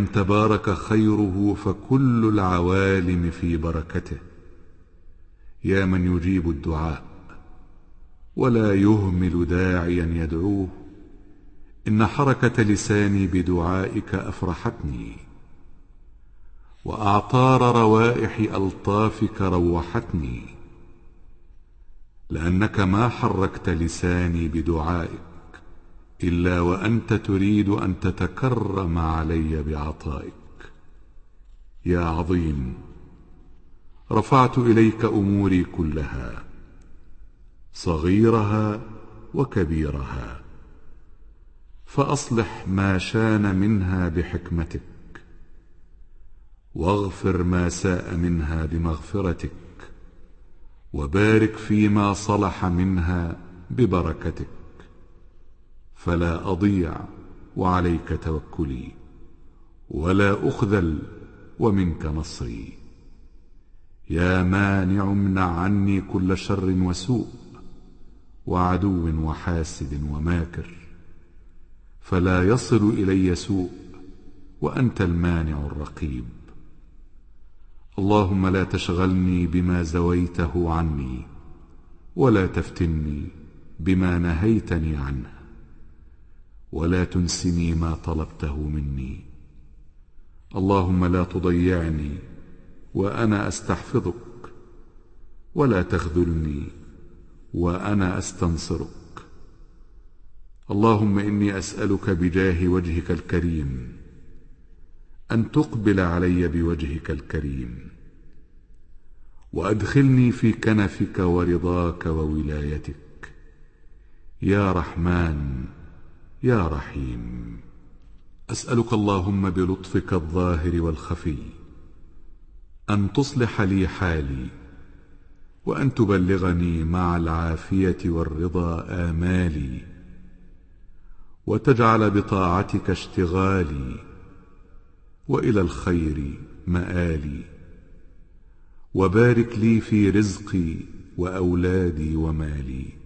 من تبارك خيره فكل العوالم في بركته. يا من يجيب الدعاء ولا يهمل داعيا يدعوه. إن حركة لساني بدعائك أفرحتني وأعطار روائح ألطافك روحتني. لأنك ما حركت لساني بدعائك إلا وأنت تريد أن تتكرم علي بعطائك. يا عظيم رفعت إليك أموري كلها صغيرها وكبيرها فأصلح ما شان منها بحكمتك واغفر ما ساء منها بمغفرتك وبارك فيما صلح منها ببركتك. فلا أضيع وعليك توكلي ولا أخذل ومنك نصري. يا مانع امنع عني كل شر وسوء وعدو وحاسد وماكر. فلا يصل إلي سوء وأنت المانع الرقيب. اللهم لا تشغلني بما زويته عني ولا تفتني بما نهيتني عنه. ولا تنسني ما طلبته مني. اللهم لا تضيعني وأنا أستحفظك ولا تخذلني وأنا أستنصرك. اللهم إني أسألك بجاه وجهك الكريم أن تقبل علي بوجهك الكريم. وأدخلني في كنفك ورضاك وولايتك. يا رحمن يا رحيم. أسألك اللهم بلطفك الظاهر والخفي أن تصلح لي حالي وأن تبلغني مع العافية والرضا آمالي وتجعل بطاعتك اشتغالي وإلى الخير مآلي وبارك لي في رزقي وأولادي ومالي.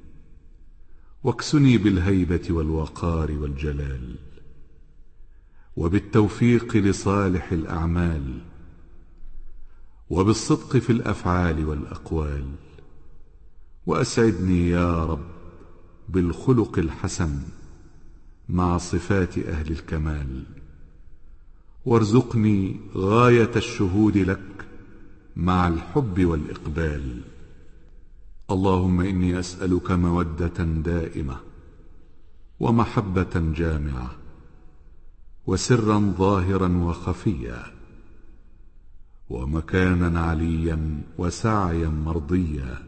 واكسني بالهيبة والوقار والجلال وبالتوفيق لصالح الأعمال وبالصدق في الأفعال والأقوال. وأسعدني يا رب بالخلق الحسن مع صفات أهل الكمال. وارزقني غاية الشهود لك مع الحب والإقبال. اللهم إني أسألك مودة دائمة ومحبة جامعة وسرا ظاهرا وخفيا ومكانا عليا وسعيا مرضيا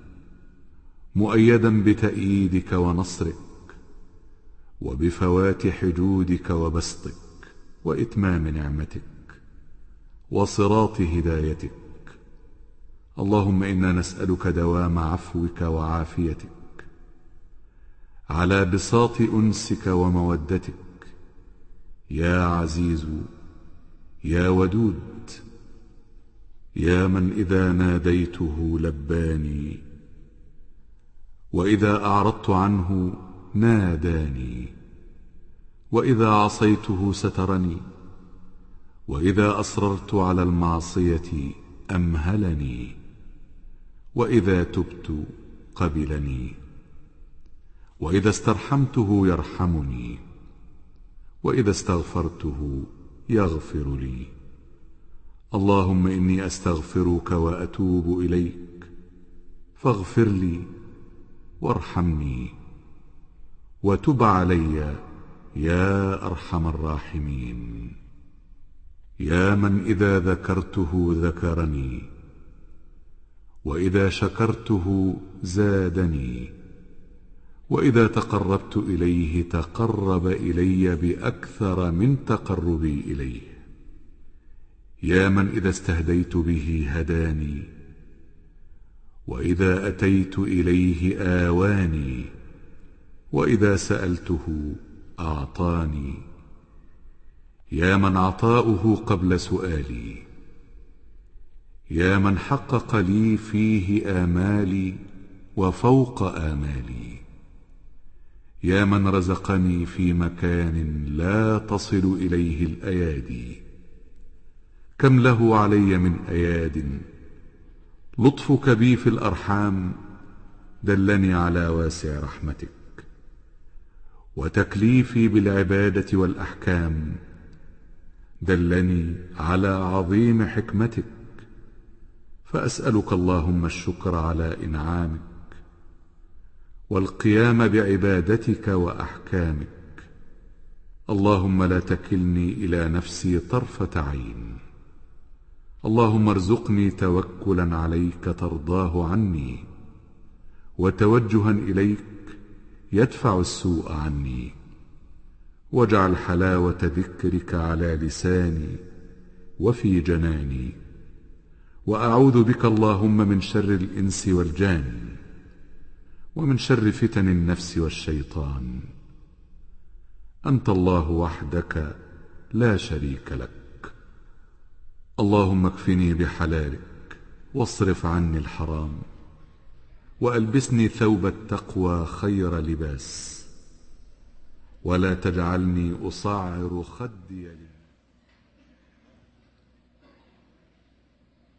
مؤيدا بتأييدك ونصرك وبفواتح جودك وبسطك وإتمام نعمتك وصراط هدايتك اللهم إنا نسألك دوام عفوك وعافيتك على بساط أنسك ومودتك. يا عزيز يا ودود يا من إذا ناديته لباني وإذا أعرضت عنه ناداني وإذا عصيته سترني وإذا أصررت على المعصية أمهلني. وإذا تبت قبلني وإذا استرحمته يرحمني وإذا استغفرته يغفر لي. اللهم إني أستغفرك وأتوب إليك فاغفر لي وارحمني وتب علي يا أرحم الراحمين. يا من إذا ذكرته ذكرني وإذا شكرته زادني. وإذا تقربت إليه تقرب إلي بأكثر من تقربي إليه. يا من إذا استهديت به هداني. وإذا أتيت إليه آواني. وإذا سألته أعطاني. يا من عطاؤه قبل سؤالي. يا من حقق لي فيه آمالي وفوق آمالي. يا من رزقني في مكان لا تصل إليه الأيادي. كم له علي من أياد؟ لطفك بي في الأرحام دلني على واسع رحمتك. وتكليفي بالعبادة والأحكام دلني على عظيم حكمتك. فأسألك اللهم الشكر على إنعامك والقيام بعبادتك وأحكامك. اللهم لا تكلني إلى نفسي طرفة عين. اللهم ارزقني توكلا عليك ترضاه عني وتوجها إليك يدفع السوء عني. واجعل حلاوة ذكرك على لساني وفي جناني. وأعوذ بك اللهم من شر الإنس والجان ومن شر فتن النفس والشيطان. أنت الله وحدك لا شريك لك. اللهم اكفني بحلالك واصرف عني الحرام وألبسني ثوب التقوى خير لباس. ولا تجعلني أصعر خدي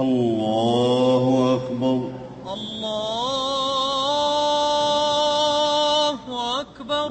الله أكبر. الله أكبر.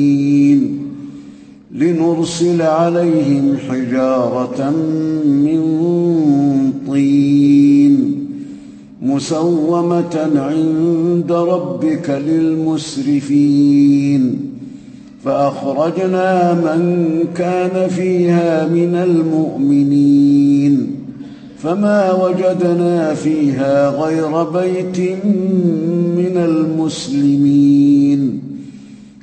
لنرسل عليهم حجارة من طين مسومة عند ربك للمسرفين. فأخرجنا من كان فيها من المؤمنين. فما وجدنا فيها غير بيت من المسلمين.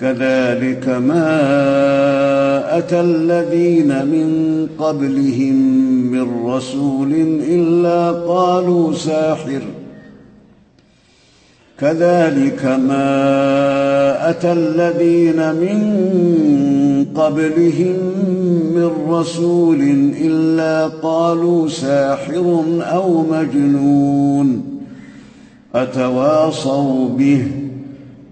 كذلك ما أتى الذين من قبلهم من رسول إلا قالوا ساحر. كذلك ما أتى الذين من قبلهم من رسول إلا قالوا ساحر أو مجنون. أتواصوا به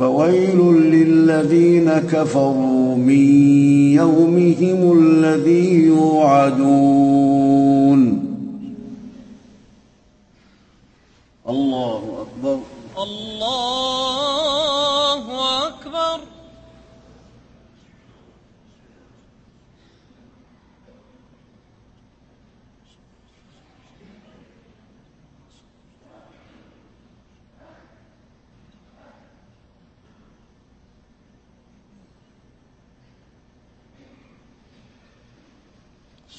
فويل للذين كفروا من يومهم الذي يوعدون. الله أكبر. الله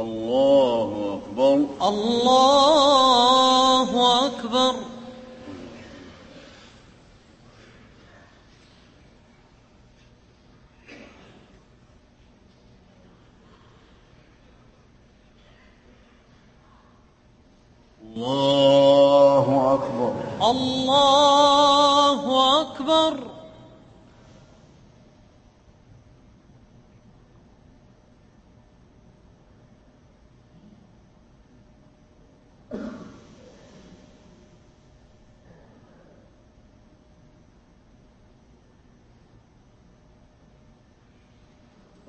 الله أكبر. الله أكبر الله أكبر الله أكبر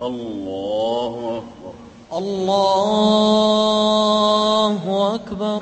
الله أكبر. الله أكبر.